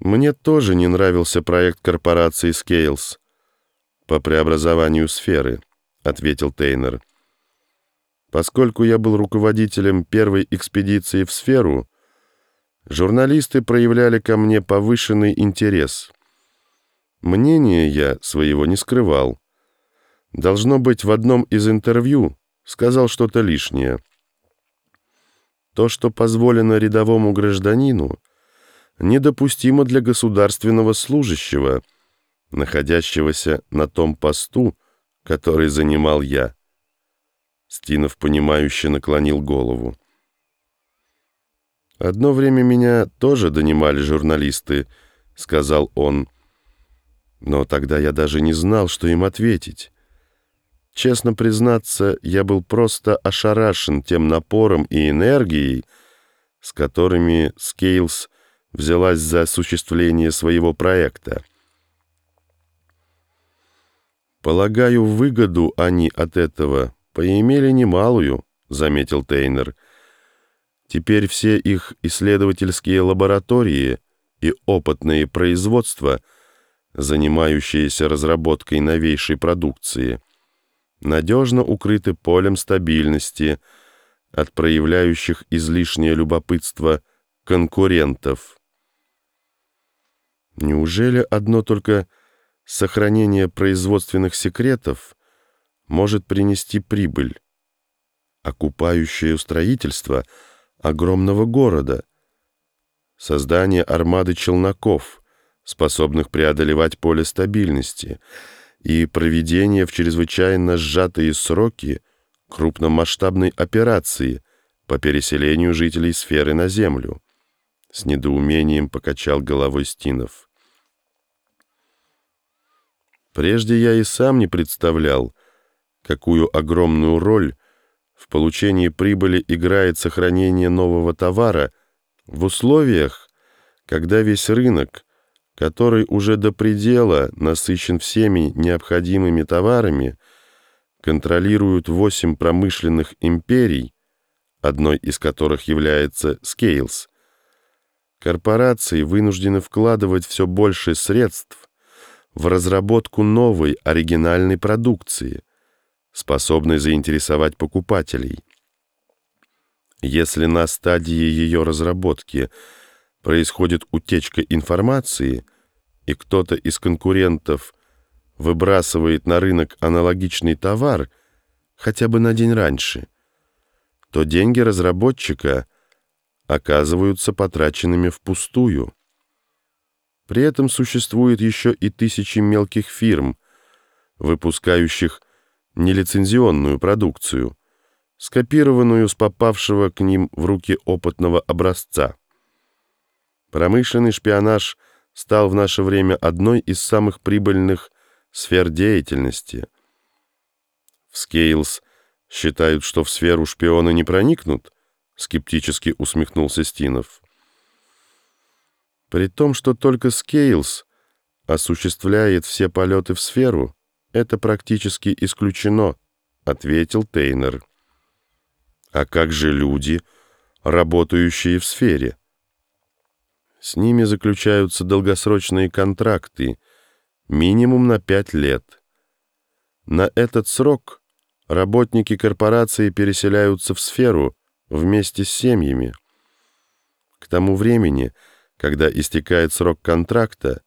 Мне тоже не нравился проект корпорации Scales по преобразованию сферы, ответил Тейнер. Поскольку я был руководителем первой экспедиции в сферу, журналисты проявляли ко мне повышенный интерес. Мнение я своего не скрывал. Должно быть, в одном из интервью сказал что-то лишнее. То, что позволено рядовому гражданину, недопустимо для государственного служащего, находящегося на том посту, который занимал я. Стинов, понимающе наклонил голову. «Одно время меня тоже донимали журналисты», — сказал он. «Но тогда я даже не знал, что им ответить. Честно признаться, я был просто ошарашен тем напором и энергией, с которыми Скейлс взялась за осуществление своего проекта. Полагаю, выгоду они от этого поимели немалую, заметил Тейнер. Теперь все их исследовательские лаборатории и опытные производства, занимающиеся разработкой новейшей продукции, надежно укрыты полем стабильности от проявляющих излишнее любопытство конкурентов. Неужели одно только сохранение производственных секретов может принести прибыль, окупающее строительство огромного города, создание армады челноков, способных преодолевать поле стабильности — и проведение в чрезвычайно сжатые сроки крупномасштабной операции по переселению жителей сферы на Землю. С недоумением покачал головой Стинов. Прежде я и сам не представлял, какую огромную роль в получении прибыли играет сохранение нового товара в условиях, когда весь рынок который уже до предела насыщен всеми необходимыми товарами, контролируют восемь промышленных империй, одной из которых является Scales. Корпорации вынуждены вкладывать все больше средств в разработку новой оригинальной продукции, способной заинтересовать покупателей. Если на стадии ее разработки – происходит утечка информации, и кто-то из конкурентов выбрасывает на рынок аналогичный товар хотя бы на день раньше, то деньги разработчика оказываются потраченными впустую. При этом существует еще и тысячи мелких фирм, выпускающих нелицензионную продукцию, скопированную с попавшего к ним в руки опытного образца. Промышленный шпионаж стал в наше время одной из самых прибыльных сфер деятельности. В Скейлс считают, что в сферу шпионы не проникнут, скептически усмехнулся Стинов. При том, что только Скейлс осуществляет все полеты в сферу, это практически исключено, ответил Тейнер. А как же люди, работающие в сфере? С ними заключаются долгосрочные контракты, минимум на пять лет. На этот срок работники корпорации переселяются в сферу вместе с семьями. К тому времени, когда истекает срок контракта,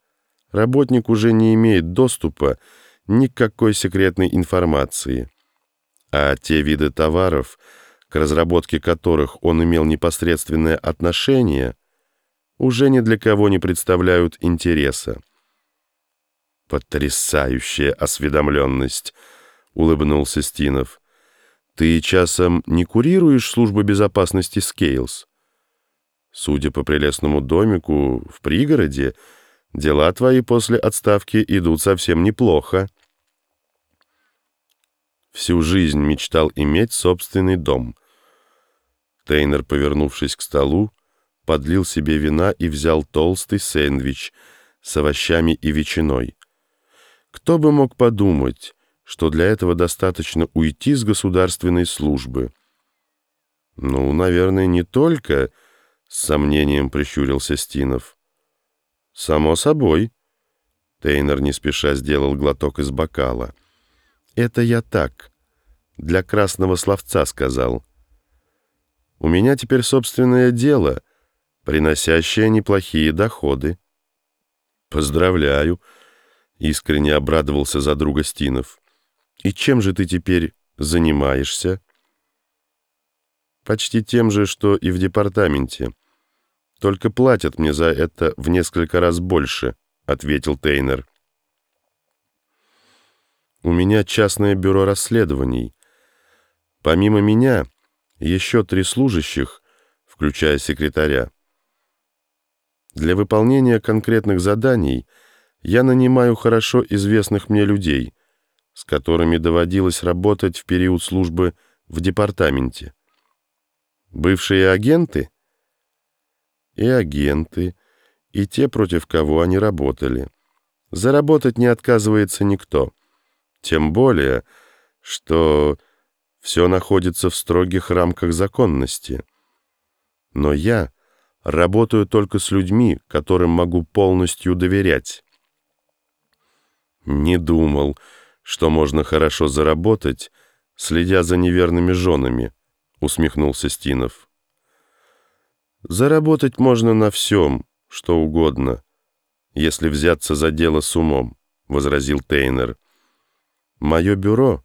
работник уже не имеет доступа ни к какой секретной информации, а те виды товаров, к разработке которых он имел непосредственное отношение – уже ни для кого не представляют интереса. «Потрясающая осведомленность!» — улыбнулся Стинов. «Ты часом не курируешь службу безопасности Скейлс? Судя по прелестному домику в пригороде, дела твои после отставки идут совсем неплохо». Всю жизнь мечтал иметь собственный дом. Тейнер, повернувшись к столу, подлил себе вина и взял толстый сэндвич с овощами и ветчиной. Кто бы мог подумать, что для этого достаточно уйти с государственной службы? Ну, наверное, не только, сомнением прищурился Стинов. «Само собой». Тейнер не спеша сделал глоток из бокала. «Это я так, для красного словца сказал. У меня теперь собственное дело, приносящее неплохие доходы». «Поздравляю», — искренне обрадовался за друга Стинов. «И чем же ты теперь занимаешься?» «Почти тем же, что и в департаменте. Только платят мне за это в несколько раз больше», — ответил Тейнер. «У меня частное бюро расследований. Помимо меня, еще три служащих, включая секретаря. Для выполнения конкретных заданий я нанимаю хорошо известных мне людей, с которыми доводилось работать в период службы в департаменте. Бывшие агенты? И агенты, и те, против кого они работали. Заработать не отказывается никто. Тем более, что все находится в строгих рамках законности. Но я работаю только с людьми, которым могу полностью доверять. Не думал, что можно хорошо заработать, следя за неверными женами, усмехнулся Стинов. Заработать можно на всем, что угодно, если взяться за дело с умом, возразил Тейнер. Мое бюро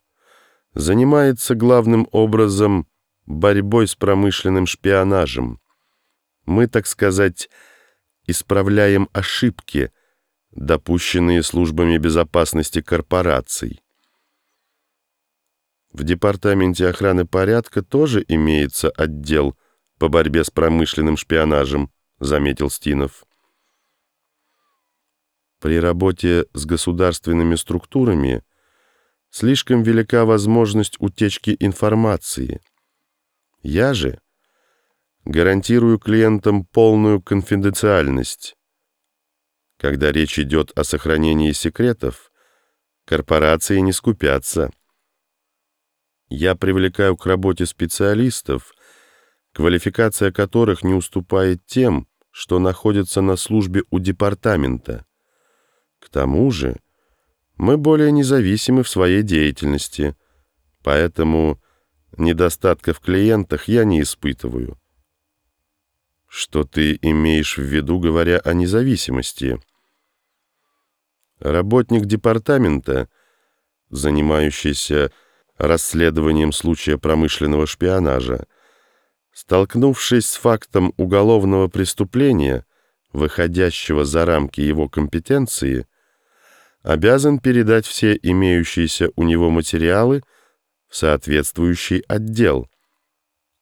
занимается главным образом борьбой с промышленным шпионажем. Мы, так сказать, исправляем ошибки, допущенные службами безопасности корпораций. В Департаменте охраны порядка тоже имеется отдел по борьбе с промышленным шпионажем, заметил Стинов. При работе с государственными структурами слишком велика возможность утечки информации. Я же гарантирую клиентам полную конфиденциальность. Когда речь идет о сохранении секретов, корпорации не скупятся. Я привлекаю к работе специалистов, квалификация которых не уступает тем, что находятся на службе у департамента. К тому же, мы более независимы в своей деятельности, поэтому недостатков в клиентах я не испытываю. Что ты имеешь в виду, говоря о независимости? Работник департамента, занимающийся расследованием случая промышленного шпионажа, столкнувшись с фактом уголовного преступления, выходящего за рамки его компетенции, обязан передать все имеющиеся у него материалы в соответствующий отдел –